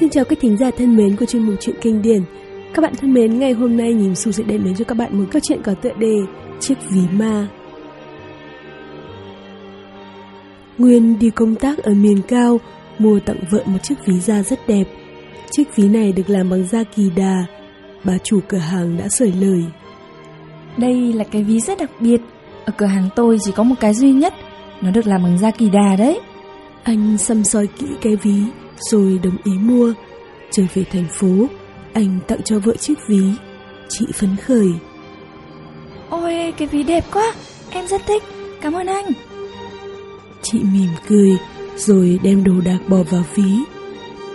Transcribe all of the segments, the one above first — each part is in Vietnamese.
Xin chào các thính giả thân mến của chuyên mục truyện kinh điển. Các bạn thân mến, ngày hôm nay nhìn Su sẽ đem đến cho các bạn một câu chuyện có tựa đề Chiếc ví ma. Nguyên đi công tác ở miền cao, mua tặng vợ một chiếc ví da rất đẹp. Chiếc ví này được làm bằng da kỳ đà. Bà chủ cửa hàng đã sởi lời. Đây là cái ví rất đặc biệt. Ở cửa hàng tôi chỉ có một cái duy nhất. Nó được làm bằng da kỳ đà đấy. Anh xăm soi kỹ cái ví, rồi đồng ý mua. Trở về thành phố, anh tặng cho vợ chiếc ví. Chị phấn khởi. Ôi, cái ví đẹp quá. Em rất thích. Cảm ơn anh. Chị mỉm cười, rồi đem đồ đạc bỏ vào ví.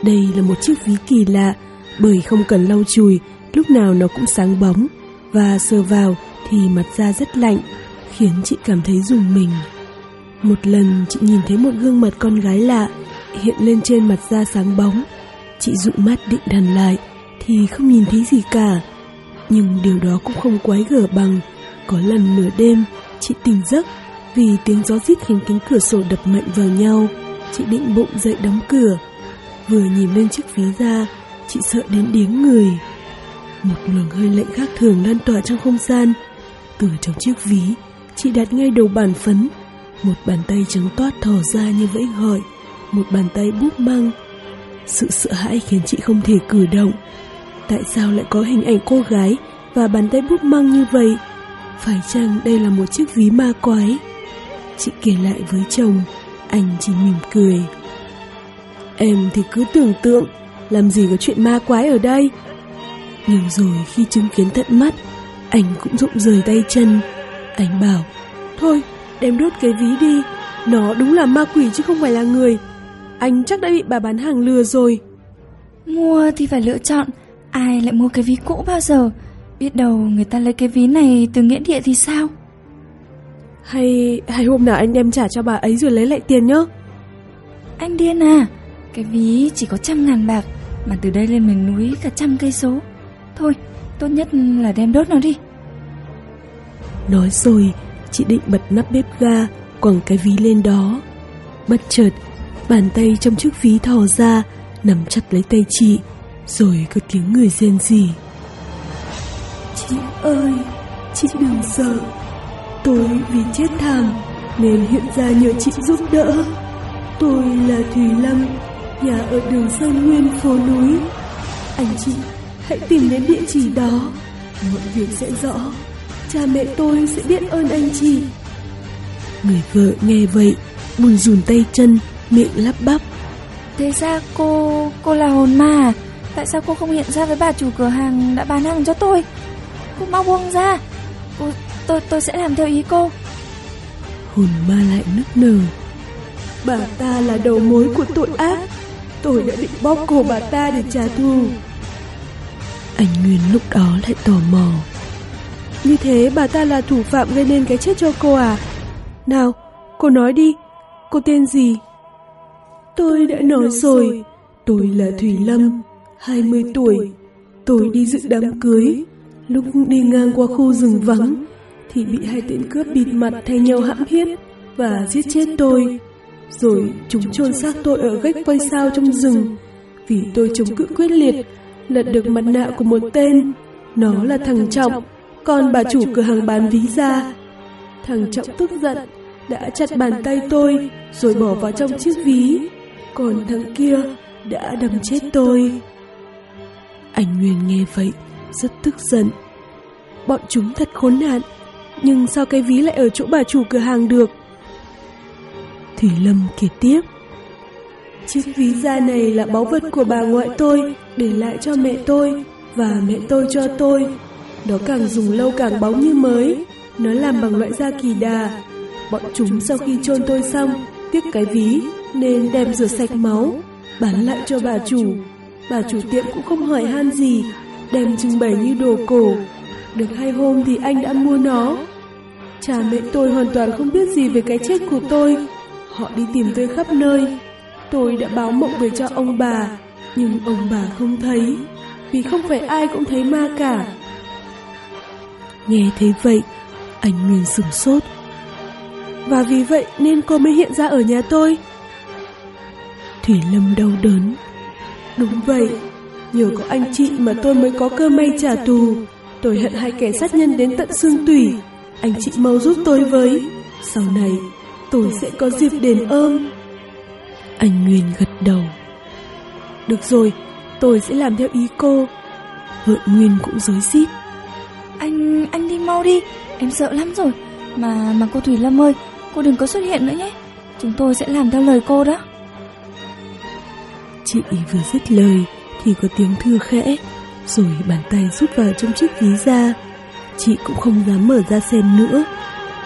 Đây là một chiếc ví kỳ lạ, bởi không cần lau chùi, lúc nào nó cũng sáng bóng. Và sờ vào thì mặt da rất lạnh, khiến chị cảm thấy rùng mình. Một lần chị nhìn thấy một gương mặt con gái lạ hiện lên trên mặt da sáng bóng. Chị dụ mắt định đàn lại thì không nhìn thấy gì cả. Nhưng điều đó cũng không quái gở bằng. Có lần nửa đêm chị tỉnh giấc vì tiếng gió rít khiến cánh cửa sổ đập mạnh vào nhau. Chị định bụng dậy đóng cửa. Vừa nhìn lên chiếc ví da, chị sợ đến điếng người. Một luồng hơi lạnh khác thường lan tỏa trong không gian. Từ trong chiếc ví, chị đặt ngay đầu bàn phấn. Một bàn tay trắng toát thò ra như vẫy gọi một bàn tay búp măng. Sự sợ hãi khiến chị không thể cử động. Tại sao lại có hình ảnh cô gái và bàn tay búp măng như vậy? Phải chăng đây là một chiếc ví ma quái? Chị kể lại với chồng, anh chỉ mỉm cười. Em thì cứ tưởng tượng, làm gì có chuyện ma quái ở đây? Nhưng rồi khi chứng kiến tận mắt, anh cũng rụng rời tay chân. Anh bảo, thôi, đem đốt cái ví đi, nó đúng là ma quỷ chứ không phải là người. Anh chắc đã bị bà bán hàng lừa rồi. Mua thì phải lựa chọn, ai lại mua cái ví cũ bao giờ? Biết đâu người ta lấy cái ví này từ nghĩa địa thì sao? Hay hay hôm nào anh đem trả cho bà ấy rồi lấy lại tiền nhá. Anh điên à? Cái ví chỉ có trăm ngàn bạc, mà từ đây lên miền núi cả trăm cây số. Thôi, tốt nhất là đem đốt nó đi. Nói rồi, chị định bật nắp bếp ga, quẳng cái ví lên đó. Bất chợt, bàn tay trong chiếc ví thò ra, nắm chặt lấy tay chị, rồi có tiếng người rên rỉ. Chị ơi, chị đừng sợ. Tôi vì chết thảm nên hiện ra nhờ chị giúp đỡ. Tôi là Thùy Lâm, nhà ở đường Sơn Nguyên phố núi. Anh chị hãy tìm đến địa chỉ đó, mọi việc sẽ rõ. Cha mẹ tôi sẽ biết ơn anh chị. Người vợ nghe vậy, buồn rùn tay chân, miệng lắp bắp. Thế ra cô... cô là hồn ma à? Tại sao cô không hiện ra với bà chủ cửa hàng đã bán hàng cho tôi? Cô mau buông ra. Cô, tôi tôi sẽ làm theo ý cô. Hồn ma lại nức nở. Bà ta là đầu mối của tội ác. Tôi đã định bóp cổ bà ta để trả thù. Anh Nguyên lúc đó lại tò mò. Như thế bà ta là thủ phạm gây nên cái chết cho cô à? Nào, cô nói đi, cô tên gì? Tôi đã nói rồi, tôi là Thủy Lâm, 20 tuổi. Tôi đi dự đám cưới. Lúc đi ngang qua khu rừng vắng, thì bị hai tên cướp bịt mặt thay nhau hãm hiếp và giết chết tôi. Rồi chúng chôn xác tôi ở gách quay sao trong rừng. Vì tôi chống cự quyết liệt, lật được mặt nạ của một tên. Nó là thằng Trọng, còn bà chủ cửa hàng bán ví da. Thằng Trọng tức giận, đã chặt bàn tay tôi rồi bỏ vào trong chiếc ví. Còn thằng kia đã đâm chết tôi. Anh Nguyên nghe vậy, rất tức giận. Bọn chúng thật khốn nạn, nhưng sao cái ví lại ở chỗ bà chủ cửa hàng được? Thủy Lâm kể tiếp. Chiếc ví da này là báu vật của bà ngoại tôi, để lại cho mẹ tôi, và mẹ tôi cho tôi. Nó càng dùng lâu càng bóng như mới, nó làm bằng loại da kỳ đà. Bọn chúng sau khi chôn tôi xong, tiếc cái ví nên đem rửa sạch máu, bán lại cho bà chủ. Bà chủ tiệm cũng không hỏi han gì, đem trưng bày như đồ cổ. Được hai hôm thì anh đã mua nó. Cha mẹ tôi hoàn toàn không biết gì về cái chết của tôi. Họ đi tìm tôi khắp nơi. Tôi đã báo mộng về cho ông bà, nhưng ông bà không thấy, vì không phải ai cũng thấy ma cả. Nghe thấy vậy, anh Nguyên sửng sốt. Và vì vậy nên cô mới hiện ra ở nhà tôi. Thủy Lâm đau đớn. Đúng vậy, nhờ có anh chị mà tôi mới có cơ may trả thù. Tôi hận hai kẻ sát nhân đến tận xương tủy. Anh chị mau giúp tôi với. Sau này, tôi sẽ có dịp đền ơn. Anh Nguyên gật đầu. Được rồi, tôi sẽ làm theo ý cô. Vợ Nguyên cũng dối rít Anh, anh đi mau đi, em sợ lắm rồi. Mà, mà cô Thủy Lâm ơi, cô đừng có xuất hiện nữa nhé. Chúng tôi sẽ làm theo lời cô đó. Chị vừa dứt lời thì có tiếng thưa khẽ, rồi bàn tay rút vào trong chiếc ví ra. Chị cũng không dám mở ra xem nữa.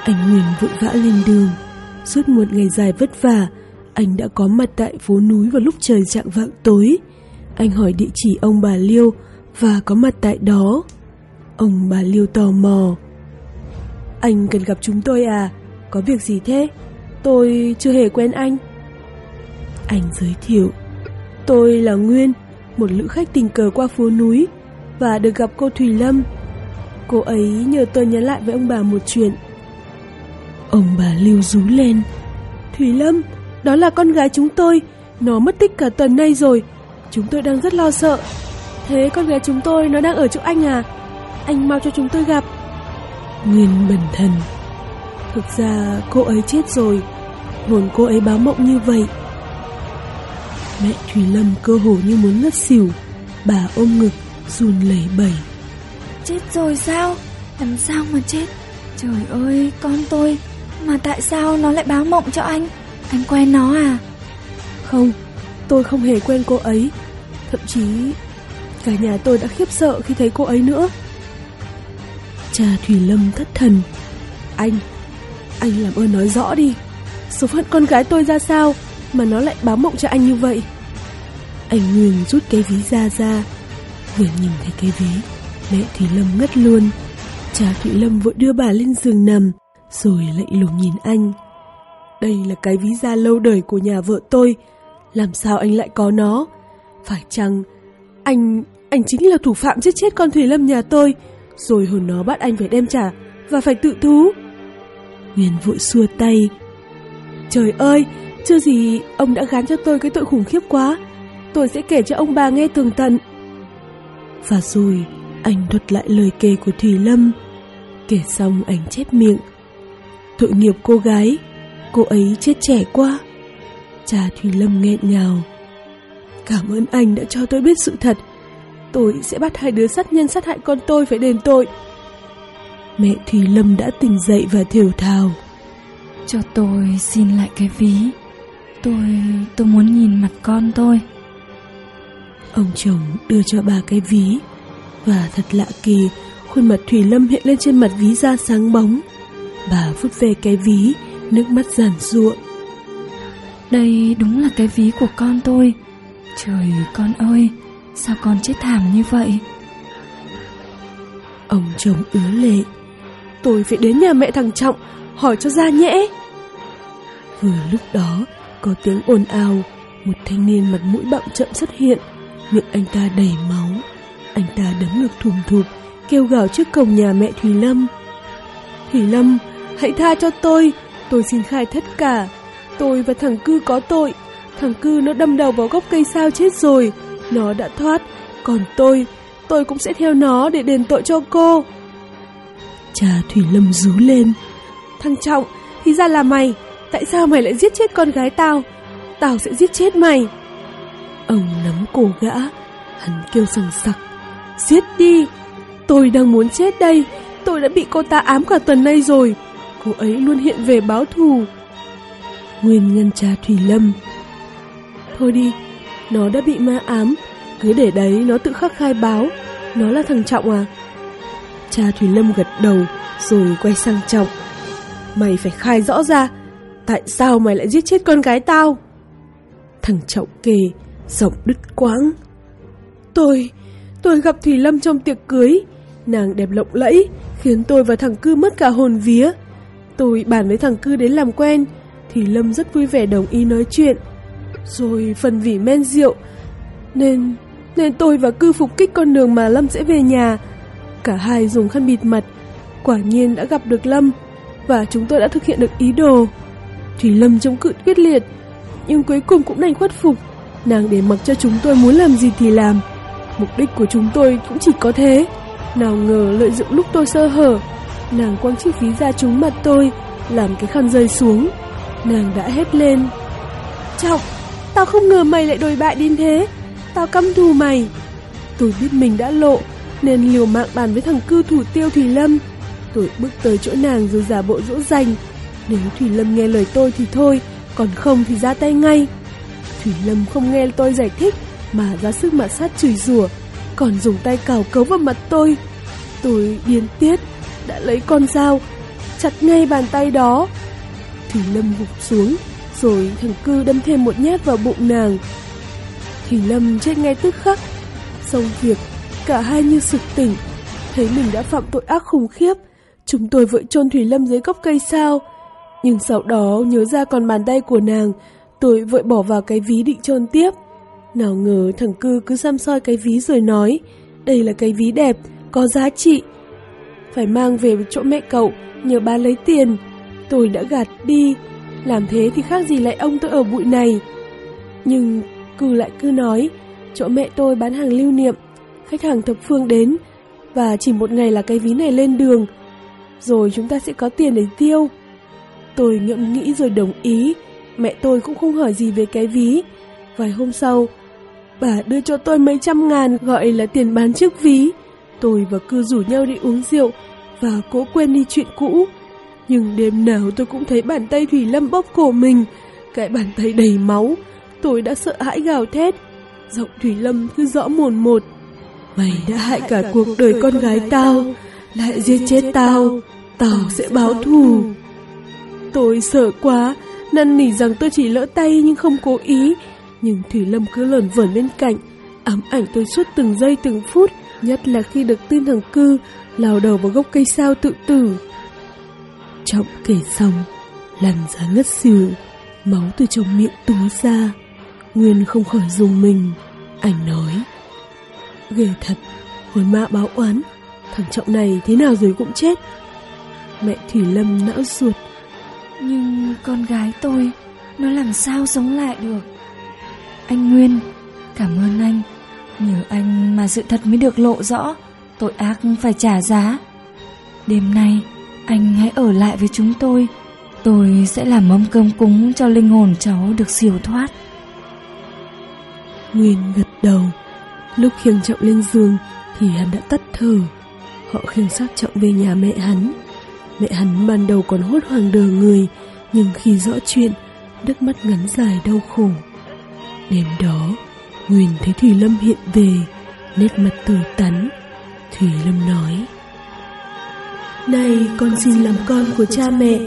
Anh Nguyên vội vã lên đường. Suốt một ngày dài vất vả, anh đã có mặt tại phố núi vào lúc trời chạng vạng tối. Anh hỏi địa chỉ ông bà Liêu và có mặt tại đó. Ông bà Liêu tò mò. Anh cần gặp chúng tôi à? Có việc gì thế? Tôi chưa hề quen anh. Anh giới thiệu. Tôi là Nguyên, một lữ khách tình cờ qua phố núi và được gặp cô Thùy Lâm. Cô ấy nhờ tôi nhắn lại với ông bà một chuyện. Ông bà lưu rú lên. Thùy Lâm, đó là con gái chúng tôi, nó mất tích cả tuần nay rồi. Chúng tôi đang rất lo sợ. Thế con gái chúng tôi nó đang ở chỗ anh à? Anh mau cho chúng tôi gặp. Nguyên bần thần. Thực ra cô ấy chết rồi. Hồn cô ấy báo mộng như vậy. Mẹ Thùy Lâm cơ hồ như muốn ngất xỉu. Bà ôm ngực, run lẩy bẩy. Chết rồi sao? Làm sao mà chết? Trời ơi, con tôi. Mà tại sao nó lại báo mộng cho anh? Anh quen nó à? Không, tôi không hề quen cô ấy. Thậm chí cả nhà tôi đã khiếp sợ khi thấy cô ấy nữa. Cha Thủy Lâm thất thần. Anh, anh làm ơn nói rõ đi. Số phận con gái tôi ra sao mà nó lại báo mộng cho anh như vậy? Anh Nguyên rút cái ví ra ra. Vừa nhìn thấy cái ví, mẹ Thủy Lâm ngất luôn. Cha Thủy Lâm vội đưa bà lên giường nằm, rồi lạnh lùng nhìn anh. Đây là cái ví da lâu đời của nhà vợ tôi. Làm sao anh lại có nó? Phải chăng anh anh chính là thủ phạm giết chết con Thủy Lâm nhà tôi, rồi hồn nó bắt anh phải đem trả và phải tự thú. Nguyên vội xua tay. Trời ơi, chưa gì ông đã gán cho tôi cái tội khủng khiếp quá. Tôi sẽ kể cho ông bà nghe tường tận. Và rồi, anh thuật lại lời kể của Thủy Lâm. Kể xong anh chép miệng. Tội nghiệp cô gái, cô ấy chết trẻ quá. Cha Thùy Lâm nghẹn ngào. Cảm ơn anh đã cho tôi biết sự thật. Tôi sẽ bắt hai đứa sát nhân sát hại con tôi phải đền tội. Mẹ Thùy Lâm đã tỉnh dậy và thiểu thào. Cho tôi xin lại cái ví. Tôi, tôi muốn nhìn mặt con tôi. Ông chồng đưa cho bà cái ví. Và thật lạ kỳ, khuôn mặt Thùy Lâm hiện lên trên mặt ví da sáng bóng. Bà vút về cái ví nước mắt giàn ruộng. Đây đúng là cái ví của con tôi. Trời con ơi, sao con chết thảm như vậy? Ông chồng ứa lệ. Tôi phải đến nhà mẹ thằng Trọng, hỏi cho ra nhẽ. Vừa lúc đó, có tiếng ồn ào, một thanh niên mặt mũi bặm chậm xuất hiện, miệng anh ta đầy máu. Anh ta đấm ngực thùm thụp, kêu gào trước cổng nhà mẹ Thùy Lâm. Thùy Lâm, hãy tha cho tôi, Tôi xin khai tất cả. Tôi và thằng cư có tội. Thằng cư nó đâm đầu vào gốc cây sao chết rồi. Nó đã thoát. Còn tôi, tôi cũng sẽ theo nó để đền tội cho cô. Cha Thủy Lâm rú lên. Thằng Trọng, thì ra là mày. Tại sao mày lại giết chết con gái tao? Tao sẽ giết chết mày. Ông nắm cổ gã. Hắn kêu sằng sặc. Giết đi. Tôi đang muốn chết đây. Tôi đã bị cô ta ám cả tuần nay rồi cô ấy luôn hiện về báo thù. Nguyên nhân cha Thủy Lâm Thôi đi, nó đã bị ma ám, cứ để đấy nó tự khắc khai báo, nó là thằng Trọng à? Cha Thủy Lâm gật đầu, rồi quay sang Trọng. Mày phải khai rõ ra, tại sao mày lại giết chết con gái tao? Thằng Trọng kề, giọng đứt quãng. Tôi, tôi gặp Thủy Lâm trong tiệc cưới. Nàng đẹp lộng lẫy, khiến tôi và thằng Cư mất cả hồn vía. Tôi bàn với thằng Cư đến làm quen, thủy Lâm rất vui vẻ đồng ý nói chuyện. Rồi phần vỉ men rượu, nên nên tôi và Cư phục kích con đường mà Lâm sẽ về nhà. Cả hai dùng khăn bịt mặt, quả nhiên đã gặp được Lâm, và chúng tôi đã thực hiện được ý đồ. Thủy Lâm chống cự quyết liệt, nhưng cuối cùng cũng đành khuất phục. Nàng để mặc cho chúng tôi muốn làm gì thì làm. Mục đích của chúng tôi cũng chỉ có thế. Nào ngờ lợi dụng lúc tôi sơ hở, nàng quăng chiếc ví ra trúng mặt tôi, làm cái khăn rơi xuống. Nàng đã hét lên. Trọng, tao không ngờ mày lại đồi bại đến thế. Tao căm thù mày. Tôi biết mình đã lộ, nên liều mạng bàn với thằng cư thủ tiêu Thủy Lâm. Tôi bước tới chỗ nàng rồi giả bộ dỗ dành. Nếu Thủy Lâm nghe lời tôi thì thôi, còn không thì ra tay ngay. Thủy Lâm không nghe tôi giải thích, mà ra sức mạ sát chửi rủa, còn dùng tay cào cấu vào mặt tôi. Tôi điên tiết, đã lấy con dao, chặt ngay bàn tay đó. Thủy Lâm gục xuống, rồi thằng cư đâm thêm một nhát vào bụng nàng. Thủy Lâm chết ngay tức khắc. Xong việc, cả hai như sực tỉnh, thấy mình đã phạm tội ác khủng khiếp. Chúng tôi vội chôn Thủy Lâm dưới gốc cây sao. Nhưng sau đó nhớ ra còn bàn tay của nàng, tôi vội bỏ vào cái ví định chôn tiếp. Nào ngờ thằng cư cứ xăm soi cái ví rồi nói, đây là cái ví đẹp, có giá trị. Phải mang về chỗ mẹ cậu, nhờ ba lấy tiền. Tôi đã gạt đi, làm thế thì khác gì lại ông tôi ở bụi này. Nhưng cư lại cứ nói, chỗ mẹ tôi bán hàng lưu niệm, khách hàng thập phương đến, và chỉ một ngày là cái ví này lên đường, rồi chúng ta sẽ có tiền để tiêu. Tôi ngẫm nghĩ rồi đồng ý, mẹ tôi cũng không hỏi gì về cái ví. Vài hôm sau, bà đưa cho tôi mấy trăm ngàn gọi là tiền bán chiếc ví. Tôi và cư rủ nhau đi uống rượu và cố quên đi chuyện cũ. Nhưng đêm nào tôi cũng thấy bàn tay Thủy Lâm bóp cổ mình, cái bàn tay đầy máu. Tôi đã sợ hãi gào thét, giọng Thủy Lâm cứ rõ mồn một. Mày đã hại cả cuộc đời con gái tao, lại giết chết tao, tao sẽ báo thù. Tôi sợ quá, năn nỉ rằng tôi chỉ lỡ tay nhưng không cố ý. Nhưng Thủy Lâm cứ lởn vởn bên cạnh, ám ảnh tôi suốt từng giây từng phút, nhất là khi được tin thằng cư lao đầu vào gốc cây sao tự tử. Trọng kể xong, làn ra ngất xỉu, máu từ trong miệng túa ra. Nguyên không khỏi dùng mình, anh nói. Ghê thật, hồi mạ báo oán, thằng Trọng này thế nào rồi cũng chết. Mẹ Thủy Lâm não ruột, nhưng con gái tôi, nó làm sao sống lại được? Anh Nguyên, cảm ơn anh. Nhờ anh mà sự thật mới được lộ rõ, tội ác phải trả giá. Đêm nay, anh hãy ở lại với chúng tôi. Tôi sẽ làm mâm cơm cúng cho linh hồn cháu được siêu thoát. Nguyên gật đầu. Lúc khiêng trọng lên giường thì hắn đã tắt thở. Họ khiêng xác trọng về nhà mẹ hắn. Mẹ hắn ban đầu còn hốt hoảng đờ người, nhưng khi rõ chuyện, nước mắt ngắn dài đau khổ. Đêm đó, Nguyên thấy Thủy Lâm hiện về, nét mặt tươi tắn. Thủy Lâm nói, Này, con xin làm con của cha mẹ,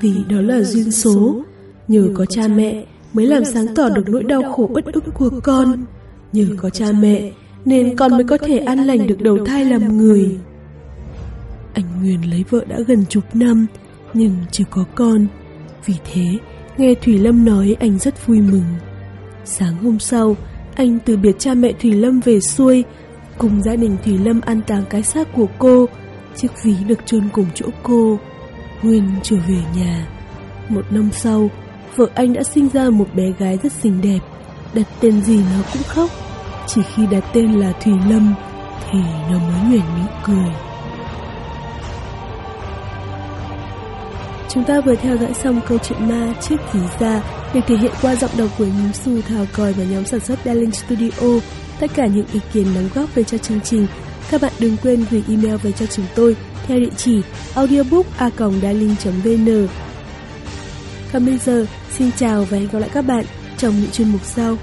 vì đó là duyên số. Nhờ có cha mẹ mới làm sáng tỏ được nỗi đau khổ bất ức của con. Nhờ có cha mẹ nên con mới có thể an lành được đầu thai làm người. Anh Nguyên lấy vợ đã gần chục năm, nhưng chưa có con. Vì thế, nghe Thủy Lâm nói anh rất vui mừng. Sáng hôm sau, anh từ biệt cha mẹ Thủy Lâm về xuôi, cùng gia đình Thủy Lâm an táng cái xác của cô. Chiếc ví được chôn cùng chỗ cô. Nguyên trở về nhà. Một năm sau, vợ anh đã sinh ra một bé gái rất xinh đẹp. Đặt tên gì nó cũng khóc. Chỉ khi đặt tên là Thủy Lâm thì nó mới nhoẻn miệng cười. Chúng ta vừa theo dõi xong câu chuyện ma Chiếc ví ra được thể hiện qua giọng đọc của nhóm Su Thảo Còi và nhóm sản xuất Darling Studio. Tất cả những ý kiến đóng góp về cho chương trình, các bạn đừng quên gửi email về cho chúng tôi theo địa chỉ audiobook.darling.vn Còn bây giờ, xin chào và hẹn gặp lại các bạn trong những chuyên mục sau.